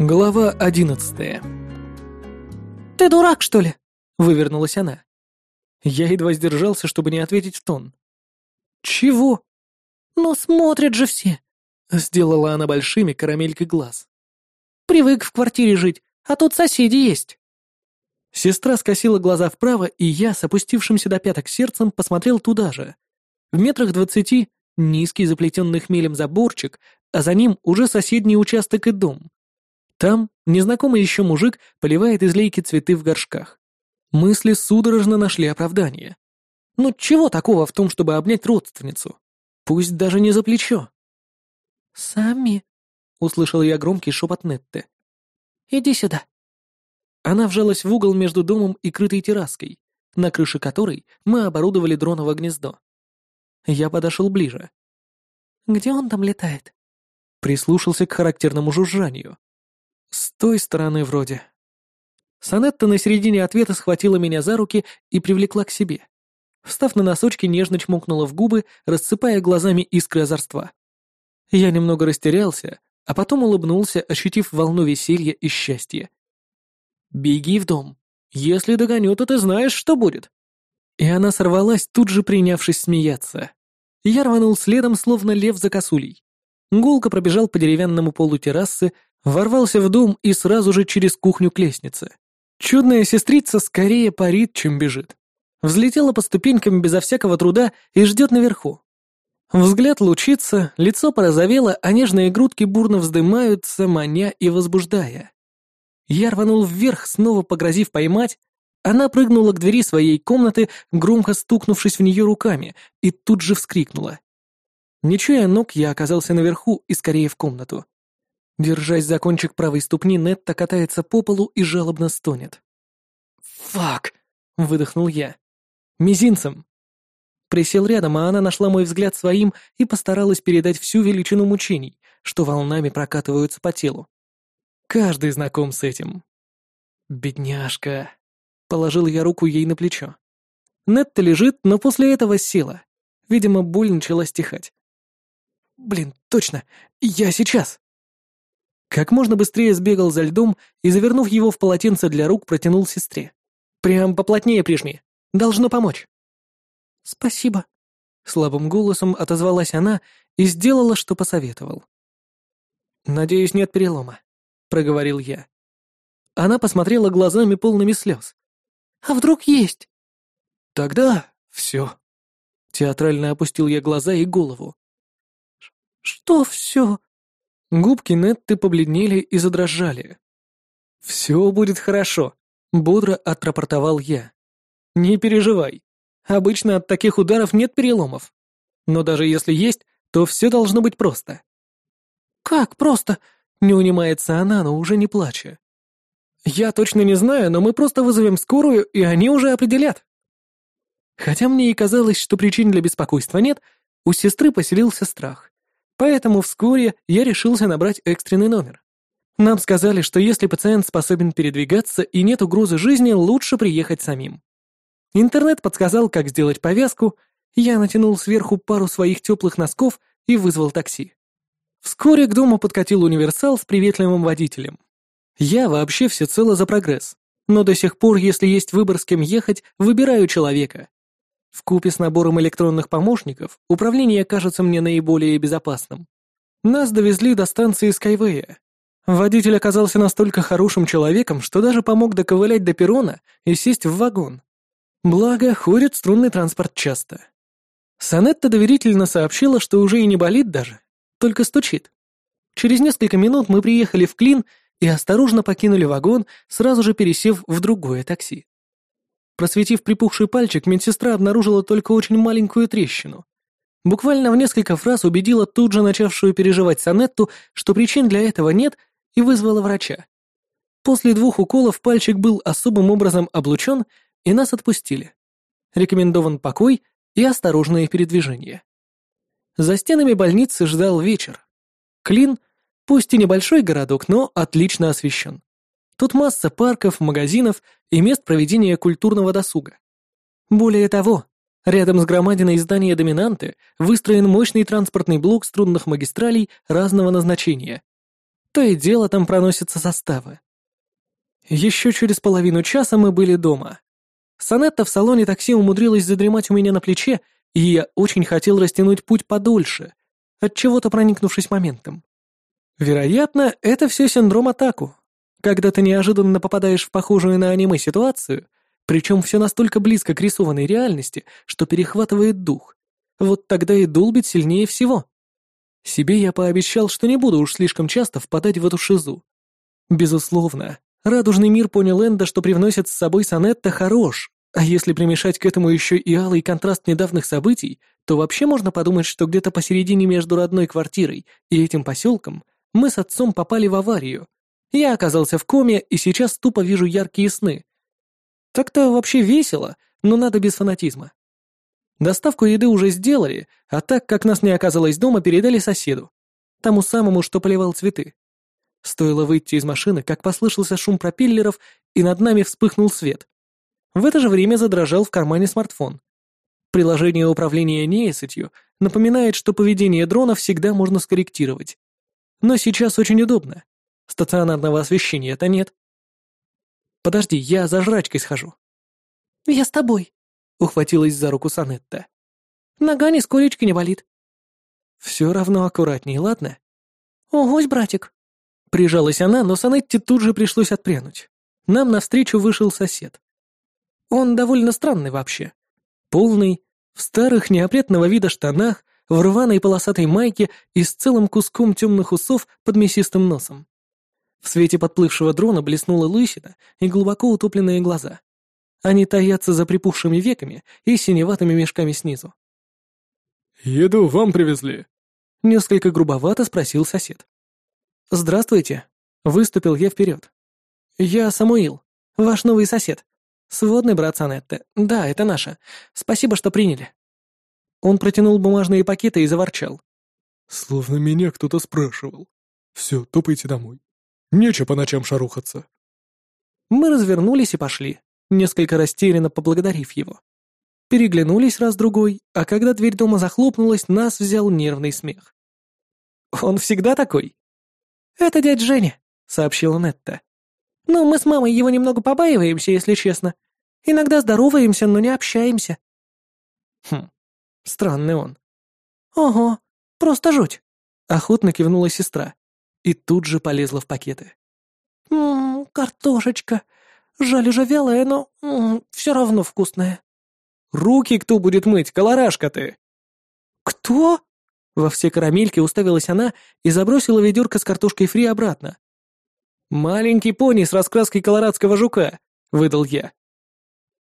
Глава одиннадцатая. «Ты дурак, что ли?» — вывернулась она. Я едва сдержался, чтобы не ответить в тон. «Чего?» «Ну, смотрят же все!» — сделала она большими карамелькой глаз. «Привык в квартире жить, а тут соседи есть». Сестра скосила глаза вправо, и я, с опустившимся до пяток сердцем, посмотрел туда же. В метрах двадцати низкий заплетенный хмелем заборчик, а за ним уже соседний участок и дом. Там незнакомый еще мужик поливает из лейки цветы в горшках. Мысли судорожно нашли оправдание. Ну чего такого в том, чтобы обнять родственницу? Пусть даже не за плечо. «Сами», — услышал я громкий шепот Нетты. «Иди сюда». Она вжалась в угол между домом и крытой терраской, на крыше которой мы оборудовали дроново гнездо. Я подошел ближе. «Где он там летает?» Прислушался к характерному жужжанию. Той стороны вроде. Санетта на середине ответа схватила меня за руки и привлекла к себе. Встав на носочки, нежно чмокнула в губы, рассыпая глазами искры озорства. Я немного растерялся, а потом улыбнулся, ощутив волну веселья и счастья. «Беги в дом. Если догоню, то ты знаешь, что будет». И она сорвалась, тут же принявшись смеяться. Я рванул следом, словно лев за косулей. Гулко пробежал по деревянному полу террасы, ворвался в дом и сразу же через кухню к лестнице. Чудная сестрица скорее парит, чем бежит. Взлетела по ступенькам безо всякого труда и ждет наверху. Взгляд лучится, лицо порозовело, а нежные грудки бурно вздымаются, маня и возбуждая. Я рванул вверх, снова погрозив поймать. Она прыгнула к двери своей комнаты, громко стукнувшись в нее руками, и тут же вскрикнула. Не чуя ног, я оказался наверху и скорее в комнату. Держась за кончик правой ступни, Нетта катается по полу и жалобно стонет. «Фак!» — выдохнул я. «Мизинцем!» Присел рядом, а она нашла мой взгляд своим и постаралась передать всю величину мучений, что волнами прокатываются по телу. Каждый знаком с этим. «Бедняжка!» — положил я руку ей на плечо. Нетта лежит, но после этого села. Видимо, боль начала стихать. «Блин, точно! Я сейчас!» Как можно быстрее сбегал за льдом и, завернув его в полотенце для рук, протянул сестре. «Прям поплотнее прижми. Должно помочь». «Спасибо», — слабым голосом отозвалась она и сделала, что посоветовал. «Надеюсь, нет перелома», — проговорил я. Она посмотрела глазами полными слез. «А вдруг есть?» «Тогда все». Театрально опустил я глаза и голову. «Что все?» Губки Нетты побледнели и задрожали. «Все будет хорошо», — бодро отрапортовал я. «Не переживай. Обычно от таких ударов нет переломов. Но даже если есть, то все должно быть просто». «Как просто?» — не унимается она, но уже не плача. «Я точно не знаю, но мы просто вызовем скорую, и они уже определят». Хотя мне и казалось, что причин для беспокойства нет, у сестры поселился страх. Поэтому вскоре я решился набрать экстренный номер. Нам сказали, что если пациент способен передвигаться и нет угрозы жизни, лучше приехать самим. Интернет подсказал, как сделать повязку, я натянул сверху пару своих теплых носков и вызвал такси. Вскоре к дому подкатил универсал с приветливым водителем. Я вообще всецело за прогресс, но до сих пор, если есть выбор, с кем ехать, выбираю человека. В купе с набором электронных помощников управление кажется мне наиболее безопасным. Нас довезли до станции Скайвея. Водитель оказался настолько хорошим человеком, что даже помог доковылять до перрона и сесть в вагон. Благо, ходит струнный транспорт часто. Санетта доверительно сообщила, что уже и не болит даже, только стучит. Через несколько минут мы приехали в Клин и осторожно покинули вагон, сразу же пересев в другое такси. Просветив припухший пальчик, медсестра обнаружила только очень маленькую трещину. Буквально в несколько фраз убедила тут же начавшую переживать Санетту, что причин для этого нет, и вызвала врача. После двух уколов пальчик был особым образом облучен, и нас отпустили. Рекомендован покой и осторожное передвижение. За стенами больницы ждал вечер. Клин, пусть и небольшой городок, но отлично освещен. Тут масса парков, магазинов и мест проведения культурного досуга. Более того, рядом с громадиной здания доминанты выстроен мощный транспортный блок струнных магистралей разного назначения. То и дело там проносятся составы. Еще через половину часа мы были дома. Санетта в салоне такси умудрилась задремать у меня на плече, и я очень хотел растянуть путь подольше, от чего-то проникнувшись моментом. Вероятно, это все синдром атаку. Когда ты неожиданно попадаешь в похожую на аниме ситуацию, причем все настолько близко к рисованной реальности, что перехватывает дух. Вот тогда и долбит сильнее всего. Себе я пообещал, что не буду уж слишком часто впадать в эту шизу. Безусловно, радужный мир понял Энда, что привносит с собой Сонетта хорош, а если примешать к этому еще и алый контраст недавних событий, то вообще можно подумать, что где-то посередине между родной квартирой и этим поселком мы с отцом попали в аварию. Я оказался в коме и сейчас тупо вижу яркие сны. Так-то вообще весело, но надо без фанатизма. Доставку еды уже сделали, а так как нас не оказалось дома, передали соседу. Тому самому, что поливал цветы. Стоило выйти из машины, как послышался шум пропеллеров, и над нами вспыхнул свет. В это же время задрожал в кармане смартфон. Приложение управления нейросетью напоминает, что поведение дрона всегда можно скорректировать. Но сейчас очень удобно. Стационарного освещения-то нет. Подожди, я за жрачкой схожу. Я с тобой, ухватилась за руку Санетта. Нога нисколечки не болит. Все равно аккуратней, ладно? Огось, братик. Прижалась она, но Санетте тут же пришлось отпрянуть. Нам навстречу вышел сосед. Он довольно странный вообще. Полный, в старых неопрятного вида штанах, в рваной полосатой майке и с целым куском темных усов под мясистым носом. В свете подплывшего дрона блеснула лысина и глубоко утопленные глаза. Они таятся за припухшими веками и синеватыми мешками снизу. «Еду вам привезли?» — несколько грубовато спросил сосед. «Здравствуйте», — выступил я вперед. «Я Самуил, ваш новый сосед. Сводный брат Санетты. Да, это наша. Спасибо, что приняли». Он протянул бумажные пакеты и заворчал. «Словно меня кто-то спрашивал. Все, топайте домой. Нечего по ночам шарухаться». Мы развернулись и пошли несколько растерянно поблагодарив его. Переглянулись раз-другой, а когда дверь дома захлопнулась, нас взял нервный смех. «Он всегда такой?» «Это дядь Женя», — сообщила Нетта. «Ну, мы с мамой его немного побаиваемся, если честно. Иногда здороваемся, но не общаемся». «Хм, странный он». «Ого, просто жуть», — охотно кивнула сестра и тут же полезла в пакеты. «Ммм, картошечка, Жаль уже вялая, но все равно вкусная». «Руки кто будет мыть, колорашка ты?» «Кто?» Во все карамельки уставилась она и забросила ведерко с картошкой фри обратно. «Маленький пони с раскраской колорадского жука», — выдал я.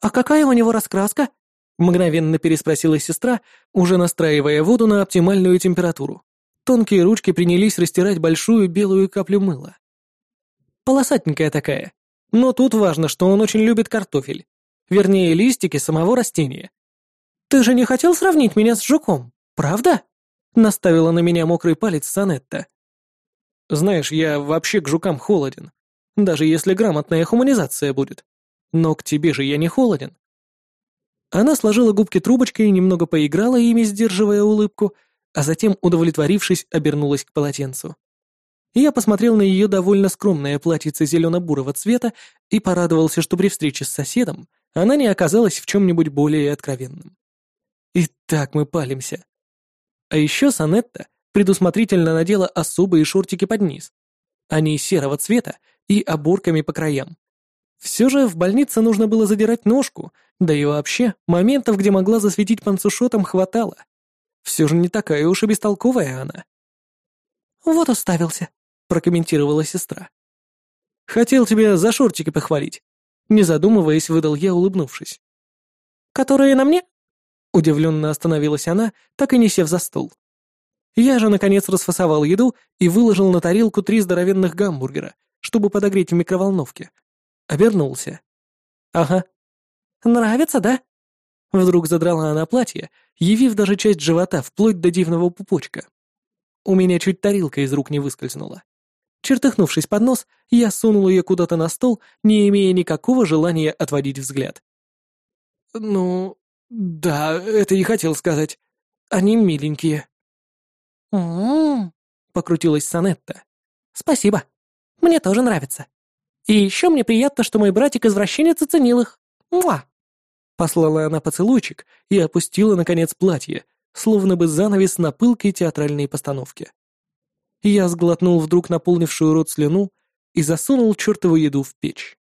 «А какая у него раскраска?» — мгновенно переспросила сестра, уже настраивая воду на оптимальную температуру. Тонкие ручки принялись растирать большую белую каплю мыла. Полосатенькая такая, но тут важно, что он очень любит картофель. Вернее, листики самого растения. «Ты же не хотел сравнить меня с жуком, правда?» Наставила на меня мокрый палец Санетта. «Знаешь, я вообще к жукам холоден. Даже если грамотная хуманизация будет. Но к тебе же я не холоден». Она сложила губки трубочкой и немного поиграла ими, сдерживая улыбку, а затем, удовлетворившись, обернулась к полотенцу. Я посмотрел на ее довольно скромное платьице зелено-бурого цвета и порадовался, что при встрече с соседом она не оказалась в чем-нибудь более откровенном. И так мы палимся. А еще Санетта предусмотрительно надела особые шортики под низ. Они серого цвета и оборками по краям. Все же в больнице нужно было задирать ножку, да и вообще, моментов, где могла засветить панцушотом, хватало. Все же не такая уж и бестолковая она. «Вот уставился», прокомментировала сестра. «Хотел тебя за шортики похвалить», — не задумываясь, выдал я, улыбнувшись. «Которые на мне?» Удивленно остановилась она, так и не сев за стол. Я же, наконец, расфасовал еду и выложил на тарелку три здоровенных гамбургера, чтобы подогреть в микроволновке. Обернулся. «Ага». «Нравится, да?» Вдруг задрала она платье, явив даже часть живота вплоть до дивного пупочка. У меня чуть тарелка из рук не выскользнула. Чертыхнувшись под нос, я сунул ее куда-то на стол, не имея никакого желания отводить взгляд. «Ну, да, это и хотел сказать. Они миленькие». «М-м-м», покрутилась Санетта. Спасибо. Мне тоже нравится. И еще мне приятно, что мой братик-извращенец оценил их. Муа!» Послала она поцелуйчик и опустила, наконец, платье, словно бы занавес на пылкой театральной постановке. Я сглотнул вдруг наполнившую рот слюну и засунул чертову еду в печь.